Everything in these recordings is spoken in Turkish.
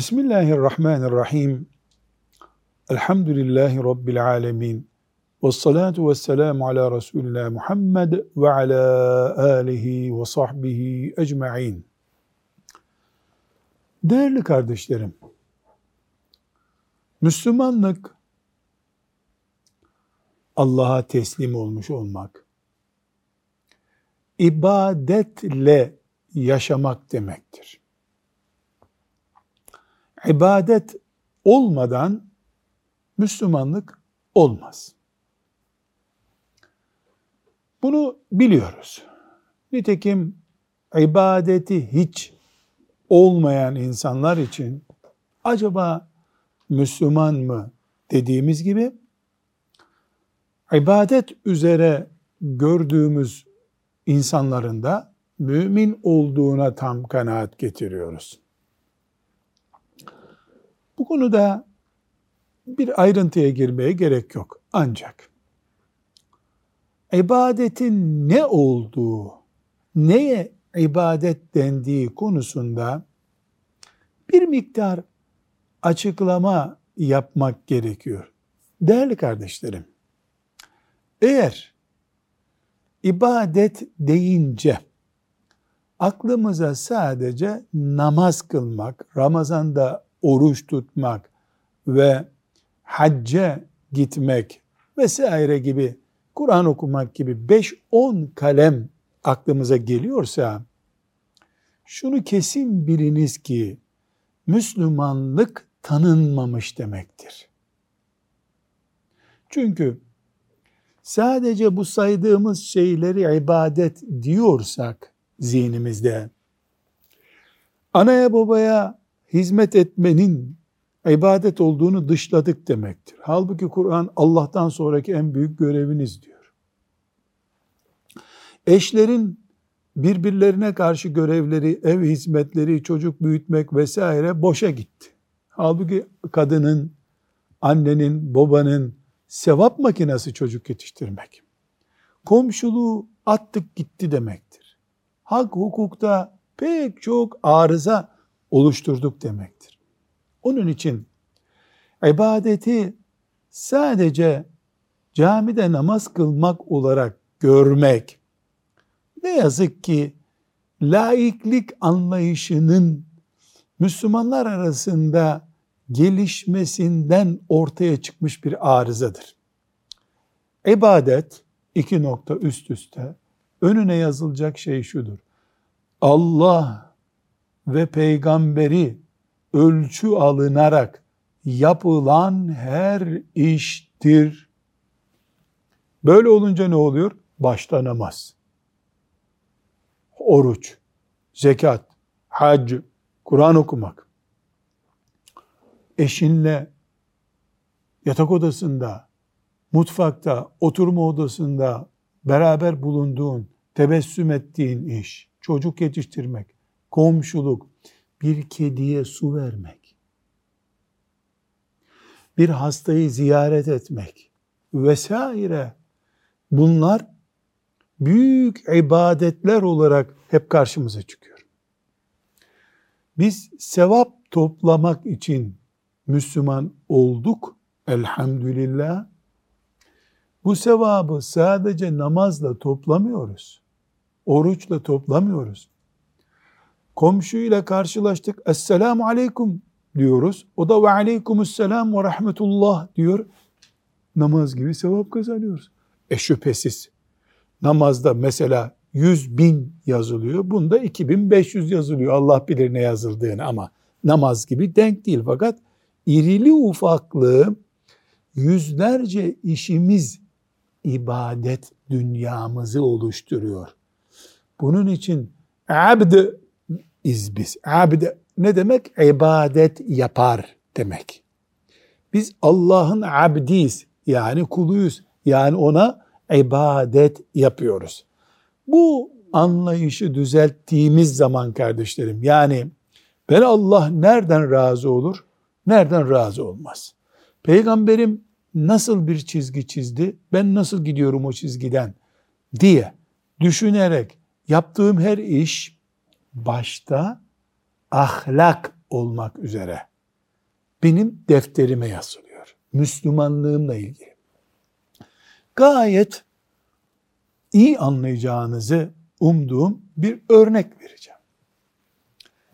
Bismillahirrahmanirrahim. Elhamdülillahi Rabbil alemin. Ve salatu ve selamu ala Resulillah Muhammed ve ala alihi ve sahbihi ecma'in. Değerli kardeşlerim, Müslümanlık Allah'a teslim olmuş olmak, ibadetle yaşamak demektir. İbadet olmadan Müslümanlık olmaz. Bunu biliyoruz. Nitekim ibadeti hiç olmayan insanlar için acaba Müslüman mı dediğimiz gibi ibadet üzere gördüğümüz insanların da mümin olduğuna tam kanaat getiriyoruz. Bu konuda bir ayrıntıya girmeye gerek yok. Ancak ibadetin ne olduğu, neye ibadet dendiği konusunda bir miktar açıklama yapmak gerekiyor. Değerli kardeşlerim, eğer ibadet deyince aklımıza sadece namaz kılmak, Ramazan'da oruç tutmak ve hacca gitmek vesaire gibi Kur'an okumak gibi 5-10 kalem aklımıza geliyorsa şunu kesin biliniz ki Müslümanlık tanınmamış demektir. Çünkü sadece bu saydığımız şeyleri ibadet diyorsak zihnimizde anaya babaya hizmet etmenin ibadet olduğunu dışladık demektir. Halbuki Kur'an Allah'tan sonraki en büyük göreviniz diyor. Eşlerin birbirlerine karşı görevleri, ev hizmetleri, çocuk büyütmek vesaire boşa gitti. Halbuki kadının, annenin, babanın sevap makinesi çocuk yetiştirmek. Komşuluğu attık gitti demektir. Hak hukukta pek çok arıza oluşturduk demektir. Onun için ibadeti sadece camide namaz kılmak olarak görmek ne yazık ki laiklik anlayışının Müslümanlar arasında gelişmesinden ortaya çıkmış bir arızadır. İbadet iki nokta üst üste önüne yazılacak şey şudur. Allah ve peygamberi ölçü alınarak yapılan her iştir. Böyle olunca ne oluyor? Başta namaz, oruç, zekat, hac, Kur'an okumak, eşinle yatak odasında, mutfakta, oturma odasında beraber bulunduğun, tebessüm ettiğin iş, çocuk yetiştirmek, komşuluk, bir kediye su vermek, bir hastayı ziyaret etmek vesaire bunlar büyük ibadetler olarak hep karşımıza çıkıyor. Biz sevap toplamak için Müslüman olduk elhamdülillah. Bu sevabı sadece namazla toplamıyoruz. Oruçla toplamıyoruz. Komşuyla karşılaştık. Esselamu aleyküm diyoruz. O da ve aleykümüsselam ve rahmetullah diyor. Namaz gibi sevap kazanıyoruz. E şüphesiz. Namazda mesela 100 bin yazılıyor. Bunda 2500 yazılıyor. Allah bilir ne yazıldığını ama namaz gibi denk değil. Fakat irili ufaklı yüzlerce işimiz ibadet dünyamızı oluşturuyor. Bunun için abd iz biz. Abd ne demek? İbadet yapar demek. Biz Allah'ın abdiyiz. Yani kuluyuz. Yani ona ibadet yapıyoruz. Bu anlayışı düzelttiğimiz zaman kardeşlerim yani ben Allah nereden razı olur? Nereden razı olmaz? Peygamberim nasıl bir çizgi çizdi? Ben nasıl gidiyorum o çizgiden? diye düşünerek yaptığım her iş başta ahlak olmak üzere benim defterime yazılıyor. Müslümanlığımla ilgili. Gayet iyi anlayacağınızı umduğum bir örnek vereceğim.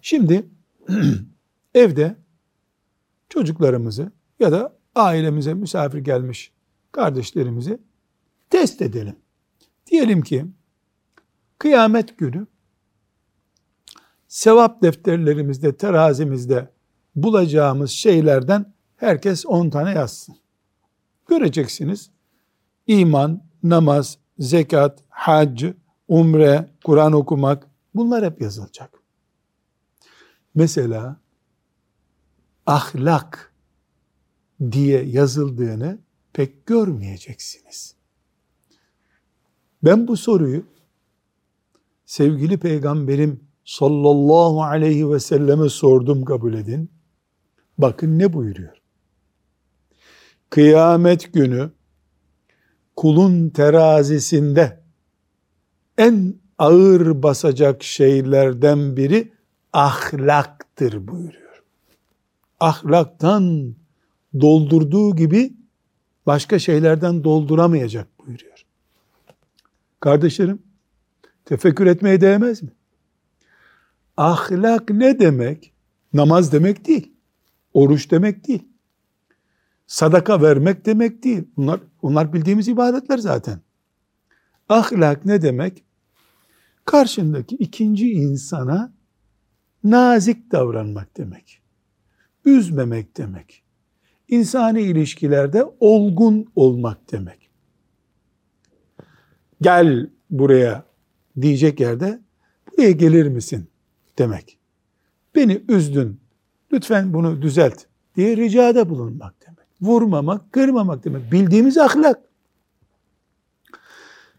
Şimdi evde çocuklarımızı ya da ailemize misafir gelmiş kardeşlerimizi test edelim. Diyelim ki kıyamet günü sevap defterlerimizde, terazimizde bulacağımız şeylerden herkes 10 tane yazsın. Göreceksiniz. İman, namaz, zekat, hac, umre, Kur'an okumak bunlar hep yazılacak. Mesela ahlak diye yazıldığını pek görmeyeceksiniz. Ben bu soruyu sevgili peygamberim sallallahu aleyhi ve selleme sordum kabul edin. Bakın ne buyuruyor. Kıyamet günü kulun terazisinde en ağır basacak şeylerden biri ahlaktır buyuruyor. Ahlaktan doldurduğu gibi başka şeylerden dolduramayacak buyuruyor. Kardeşlerim, tefekkür etmeye değmez mi? Ahlak ne demek? Namaz demek değil. Oruç demek değil. Sadaka vermek demek değil. Bunlar, bunlar bildiğimiz ibadetler zaten. Ahlak ne demek? Karşındaki ikinci insana nazik davranmak demek. Üzmemek demek. İnsani ilişkilerde olgun olmak demek. Gel buraya diyecek yerde buraya gelir misin demek. Beni üzdün, lütfen bunu düzelt diye ricada bulunmak demek. Vurmamak, kırmamak demek. Bildiğimiz ahlak.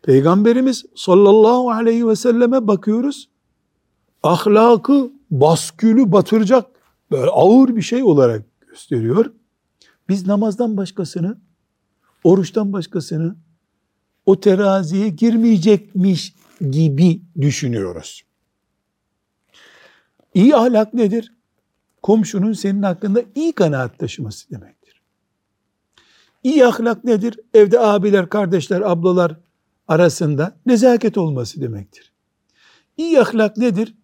Peygamberimiz sallallahu aleyhi ve selleme bakıyoruz. Ahlakı, baskülü batıracak böyle ağır bir şey olarak gösteriyor. Biz namazdan başkasını, oruçtan başkasını o teraziye girmeyecekmiş gibi düşünüyoruz. İyi ahlak nedir? Komşunun senin hakkında iyi kanaat taşıması demektir. İyi ahlak nedir? Evde abiler, kardeşler, ablalar arasında nezaket olması demektir. İyi ahlak nedir?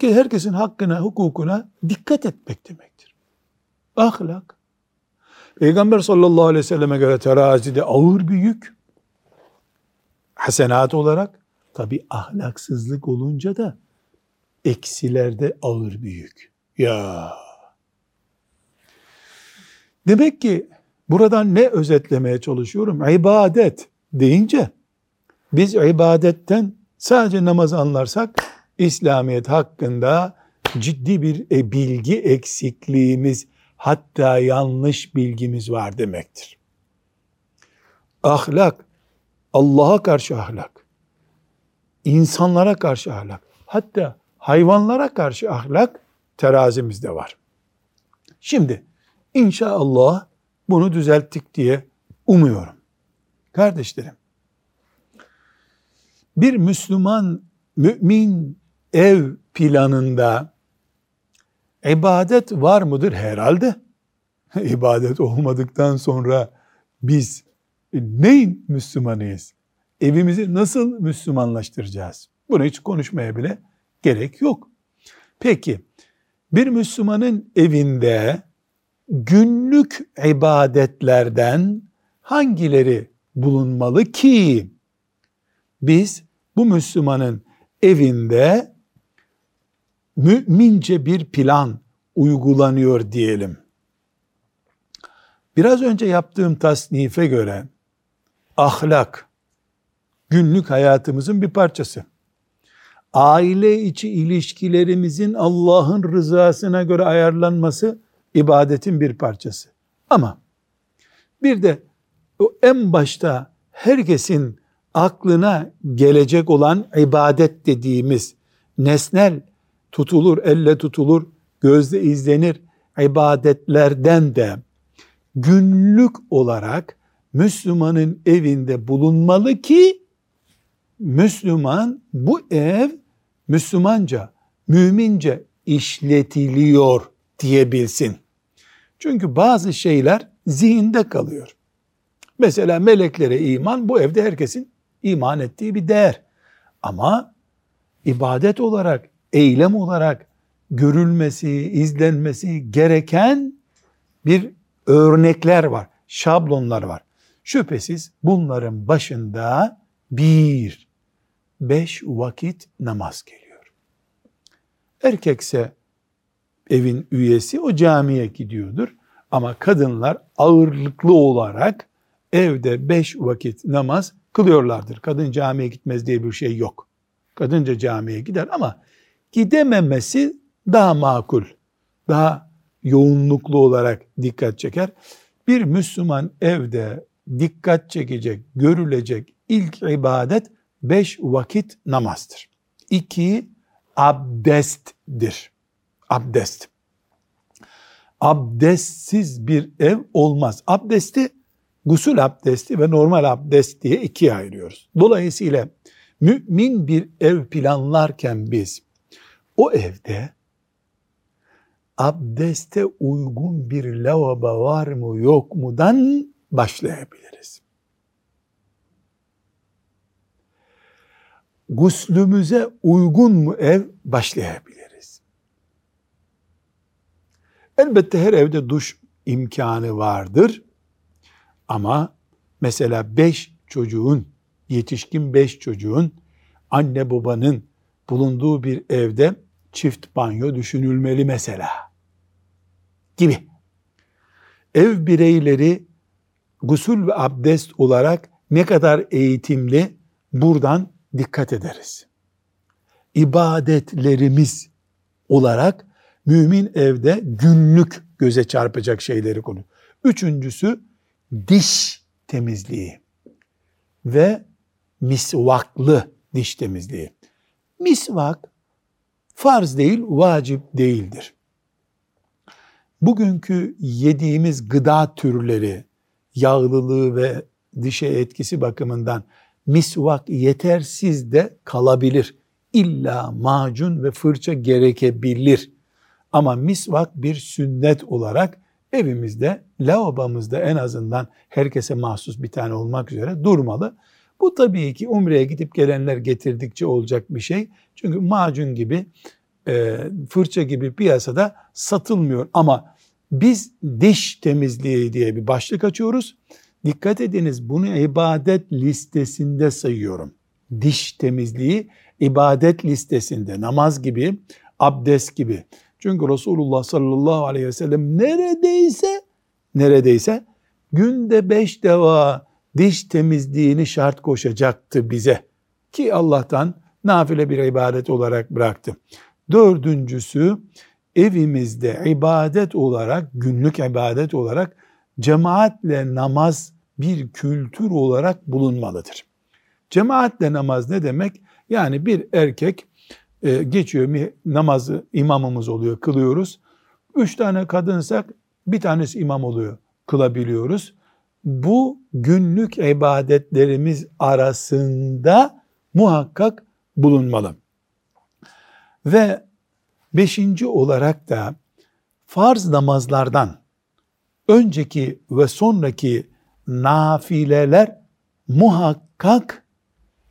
Herkesin hakkına, hukukuna dikkat etmek demektir. Ahlak. Peygamber sallallahu aleyhi ve selleme göre terazide ağır bir yük. Hasenat olarak tabi ahlaksızlık olunca da eksilerde ağır bir yük. Ya. Demek ki buradan ne özetlemeye çalışıyorum? İbadet deyince biz ibadetten sadece namaz anlarsak İslamiyet hakkında ciddi bir e, bilgi eksikliğimiz hatta yanlış bilgimiz var demektir. Ahlak, Allah'a karşı ahlak, insanlara karşı ahlak, hatta hayvanlara karşı ahlak terazimizde var. Şimdi inşallah bunu düzelttik diye umuyorum. Kardeşlerim, bir Müslüman, mümin ev planında ibadet var mıdır? Herhalde. İbadet olmadıktan sonra biz neyin Müslümanıyız? Evimizi nasıl Müslümanlaştıracağız? Bunu hiç konuşmaya bile gerek yok. Peki bir Müslümanın evinde günlük ibadetlerden hangileri bulunmalı ki biz bu Müslümanın evinde mümince bir plan uygulanıyor diyelim. Biraz önce yaptığım tasnife göre ahlak günlük hayatımızın bir parçası aile içi ilişkilerimizin Allah'ın rızasına göre ayarlanması ibadetin bir parçası. Ama bir de o en başta herkesin aklına gelecek olan ibadet dediğimiz nesnel tutulur, elle tutulur, gözle izlenir ibadetlerden de günlük olarak Müslümanın evinde bulunmalı ki Müslüman bu ev Müslümanca, mümince işletiliyor diyebilsin. Çünkü bazı şeyler zihinde kalıyor. Mesela meleklere iman bu evde herkesin iman ettiği bir değer. Ama ibadet olarak, eylem olarak görülmesi, izlenmesi gereken bir örnekler var, şablonlar var. Şüphesiz bunların başında bir, beş vakit namaz geliyor. Erkekse evin üyesi o camiye gidiyordur. Ama kadınlar ağırlıklı olarak evde beş vakit namaz kılıyorlardır. Kadın camiye gitmez diye bir şey yok. Kadınca camiye gider ama gidememesi daha makul, daha yoğunluklu olarak dikkat çeker. Bir Müslüman evde dikkat çekecek, görülecek ilk ibadet beş vakit namazdır. İki, abdesttir. Abdest. Abdestsiz bir ev olmaz. Abdesti gusül abdesti ve normal abdest diye ikiye ayırıyoruz. Dolayısıyla mümin bir ev planlarken biz o evde abdeste uygun bir lavabo var mı yok mudan başlayabiliriz. Guslümüze uygun mu ev başlayabiliriz. Elbette her evde duş imkanı vardır. Ama mesela beş çocuğun, yetişkin beş çocuğun anne babanın bulunduğu bir evde çift banyo düşünülmeli mesela. Gibi. Ev bireyleri gusül ve abdest olarak ne kadar eğitimli buradan dikkat ederiz. İbadetlerimiz olarak mümin evde günlük göze çarpacak şeyleri konu. Üçüncüsü diş temizliği ve misvaklı diş temizliği. Misvak farz değil, vacip değildir. Bugünkü yediğimiz gıda türleri, yağlılığı ve dişe etkisi bakımından misvak yetersiz de kalabilir. İlla macun ve fırça gerekebilir. Ama misvak bir sünnet olarak evimizde, lavabomuzda en azından herkese mahsus bir tane olmak üzere durmalı. Bu tabii ki umreye gidip gelenler getirdikçe olacak bir şey. Çünkü macun gibi, e, fırça gibi piyasada satılmıyor. Ama biz diş temizliği diye bir başlık açıyoruz. Dikkat ediniz bunu ibadet listesinde sayıyorum. Diş temizliği ibadet listesinde namaz gibi, abdest gibi. Çünkü Resulullah sallallahu aleyhi ve sellem neredeyse neredeyse günde beş deva diş temizliğini şart koşacaktı bize. Ki Allah'tan nafile bir ibadet olarak bıraktı. Dördüncüsü evimizde ibadet olarak, günlük ibadet olarak cemaatle namaz bir kültür olarak bulunmalıdır. Cemaatle namaz ne demek? Yani bir erkek e, geçiyor namazı imamımız oluyor, kılıyoruz. Üç tane kadınsak bir tanesi imam oluyor, kılabiliyoruz. Bu günlük ibadetlerimiz arasında muhakkak bulunmalı. Ve beşinci olarak da farz namazlardan önceki ve sonraki nafileler muhakkak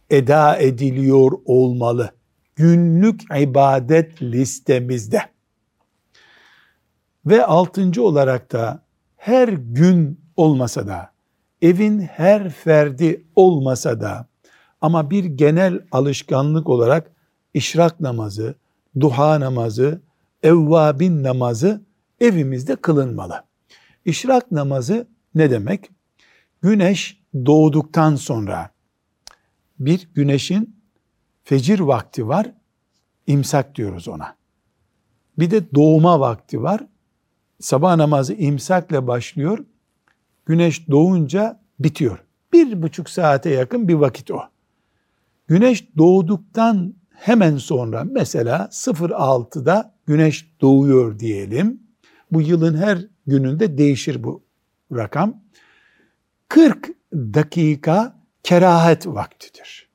eda ediliyor olmalı. Günlük ibadet listemizde. Ve altıncı olarak da her gün olmasa da, evin her ferdi olmasa da ama bir genel alışkanlık olarak işrak namazı, duha namazı, evvabin namazı evimizde kılınmalı. İşrak namazı ne demek? Güneş doğduktan sonra bir güneşin fecir vakti var, imsak diyoruz ona. Bir de doğuma vakti var. Sabah namazı imsakla başlıyor, güneş doğunca bitiyor. Bir buçuk saate yakın bir vakit o. Güneş doğduktan hemen sonra mesela 06'da güneş doğuyor diyelim. Bu yılın her gününde değişir bu rakam. 40 dakika kerahet vaktidir.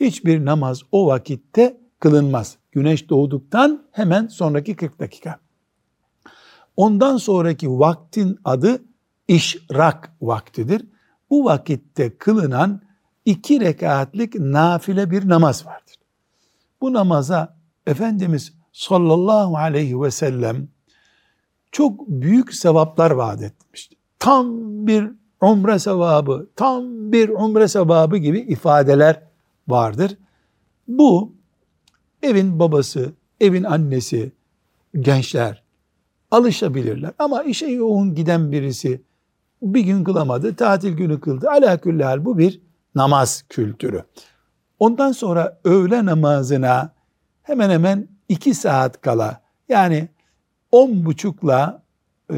Hiçbir namaz o vakitte kılınmaz. Güneş doğduktan hemen sonraki 40 dakika. Ondan sonraki vaktin adı işrak vaktidir. Bu vakitte kılınan iki rekatlik nafile bir namaz vardır. Bu namaza Efendimiz sallallahu aleyhi ve sellem çok büyük sevaplar vaat etmişti. Tam bir umre sevabı, tam bir umre sevabı gibi ifadeler vardır. Bu evin babası, evin annesi, gençler alışabilirler. Ama işe yoğun giden birisi bir gün kılamadı, tatil günü kıldı. Ala bu bir namaz kültürü. Ondan sonra öğle namazına hemen hemen iki saat kala yani on buçukla e,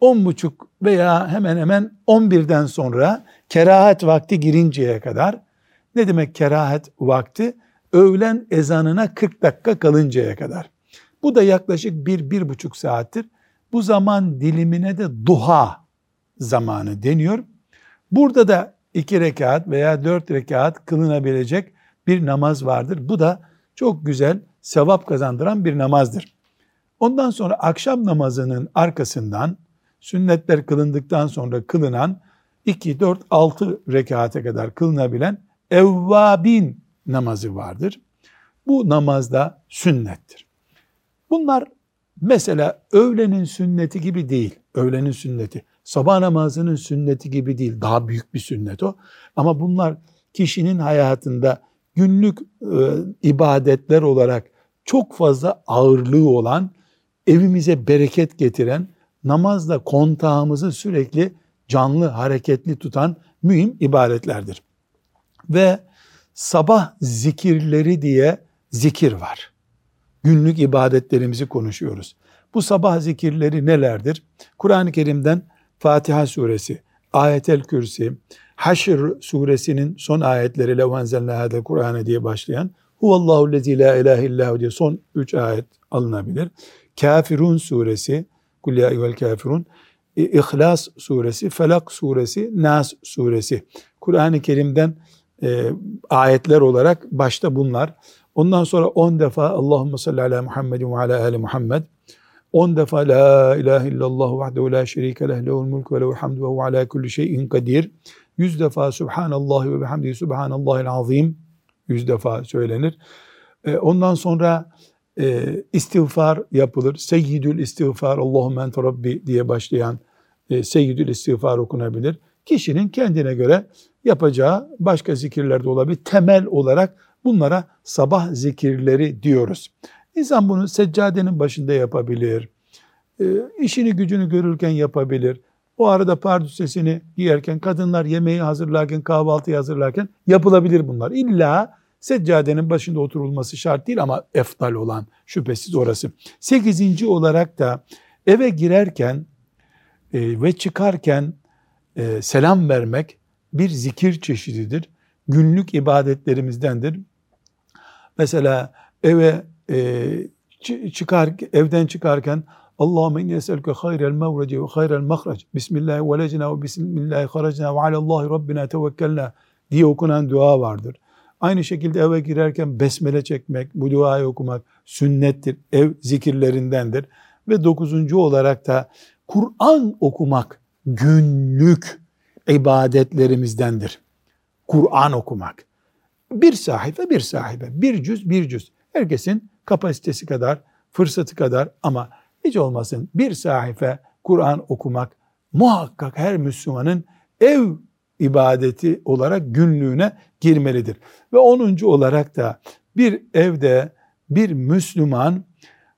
on buçuk veya hemen hemen on birden sonra kerahat vakti girinceye kadar ne demek kerahat vakti? Öğlen ezanına 40 dakika kalıncaya kadar. Bu da yaklaşık bir, bir buçuk saattir. Bu zaman dilimine de duha zamanı deniyor. Burada da iki rekat veya dört rekat kılınabilecek bir namaz vardır. Bu da çok güzel sevap kazandıran bir namazdır. Ondan sonra akşam namazının arkasından sünnetler kılındıktan sonra kılınan 2, 4, 6 rekate kadar kılınabilen evvabin namazı vardır. Bu namazda sünnettir. Bunlar mesela öğlenin sünneti gibi değil. Öğlenin sünneti. Sabah namazının sünneti gibi değil. Daha büyük bir sünnet o. Ama bunlar kişinin hayatında günlük e, ibadetler olarak çok fazla ağırlığı olan, evimize bereket getiren, namazla kontağımızı sürekli canlı, hareketli tutan mühim ibadetlerdir. Ve sabah zikirleri diye zikir var. Günlük ibadetlerimizi konuşuyoruz. Bu sabah zikirleri nelerdir? Kur'an-ı Kerim'den Fatiha suresi, Ayetel Kürsi, Haşr suresinin son ayetleri levenzelne hadel Kur'an'e diye başlayan Huvallahu lezi la ilahe illahu diye son üç ayet alınabilir. Kafirun suresi, Kul ya eyyuhel kafirun, İhlas suresi, Felak suresi, Nas suresi. Kur'an-ı Kerim'den e, ayetler olarak başta bunlar. Ondan sonra on defa Allahümme salli ala Muhammedin ve ala ali Muhammed. On defa La ilahe illallah vahdehu la şerike leh lehul mulk ve lehul hamdu ve hu ala kulli şeyin kadir. Yüz defa Subhanallah ve bihamdihi Subhanallahil azim. Yüz defa söylenir. E, ondan sonra e, istiğfar yapılır. Seyyidül istiğfar Allahümme ente Rabbi diye başlayan e, Seyyidül istiğfar okunabilir. Kişinin kendine göre yapacağı başka zikirler de olabilir. Temel olarak bunlara sabah zikirleri diyoruz. İnsan bunu seccadenin başında yapabilir. E, işini gücünü görürken yapabilir. O arada pardüsesini giyerken, kadınlar yemeği hazırlarken, kahvaltı hazırlarken yapılabilir bunlar. İlla seccadenin başında oturulması şart değil ama eftal olan şüphesiz orası. Sekizinci olarak da eve girerken e, ve çıkarken e, selam vermek bir zikir çeşididir. Günlük ibadetlerimizdendir. Mesela eve e, çıkar evden çıkarken Allahümme inni eselke hayrel mevreci ve hayrel mahrac. Bismillahi velecina ve bismillahi haracna ve alallahi rabbina tevekkelna diye okunan dua vardır. Aynı şekilde eve girerken besmele çekmek, bu duayı okumak sünnettir, ev zikirlerindendir. Ve dokuzuncu olarak da Kur'an okumak günlük ibadetlerimizdendir. Kur'an okumak. Bir sahife bir sahife, bir cüz bir cüz. Herkesin kapasitesi kadar, fırsatı kadar ama hiç olmasın bir sahife Kur'an okumak muhakkak her Müslümanın ev ibadeti olarak günlüğüne girmelidir. Ve onuncu olarak da bir evde bir Müslüman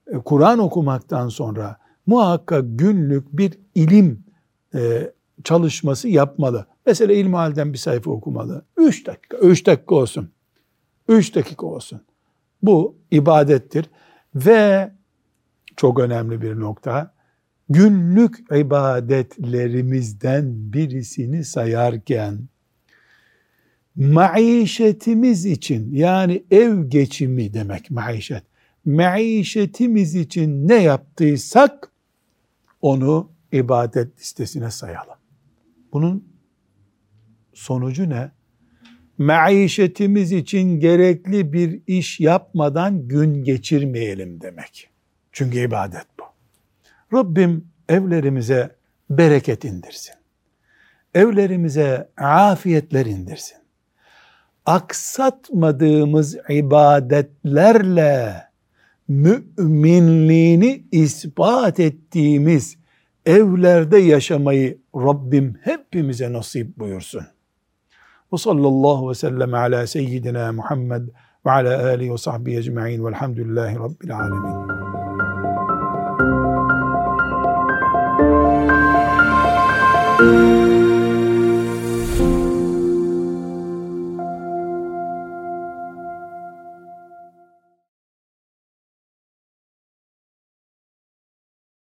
e, Kur'an okumaktan sonra muhakkak günlük bir ilim e, çalışması yapmalı. Mesela ilmihalden bir sayfa okumalı. Üç dakika, üç dakika olsun. Üç dakika olsun. Bu ibadettir. Ve çok önemli bir nokta, günlük ibadetlerimizden birisini sayarken, maişetimiz için yani ev geçimi demek maişet, maişetimiz için ne yaptıysak onu ibadet listesine sayalım. Bunun sonucu ne? Maişetimiz için gerekli bir iş yapmadan gün geçirmeyelim demek. Çünkü ibadet bu. Rabbim evlerimize bereket indirsin. Evlerimize afiyetler indirsin. Aksatmadığımız ibadetlerle müminliğini ispat ettiğimiz evlerde yaşamayı Rabbim hepimize nasip buyursun. Ve sallallahu ve sellem ala seyyidina Muhammed ve ala alihi ve sahbihi ecma'in velhamdülillahi rabbil alemin.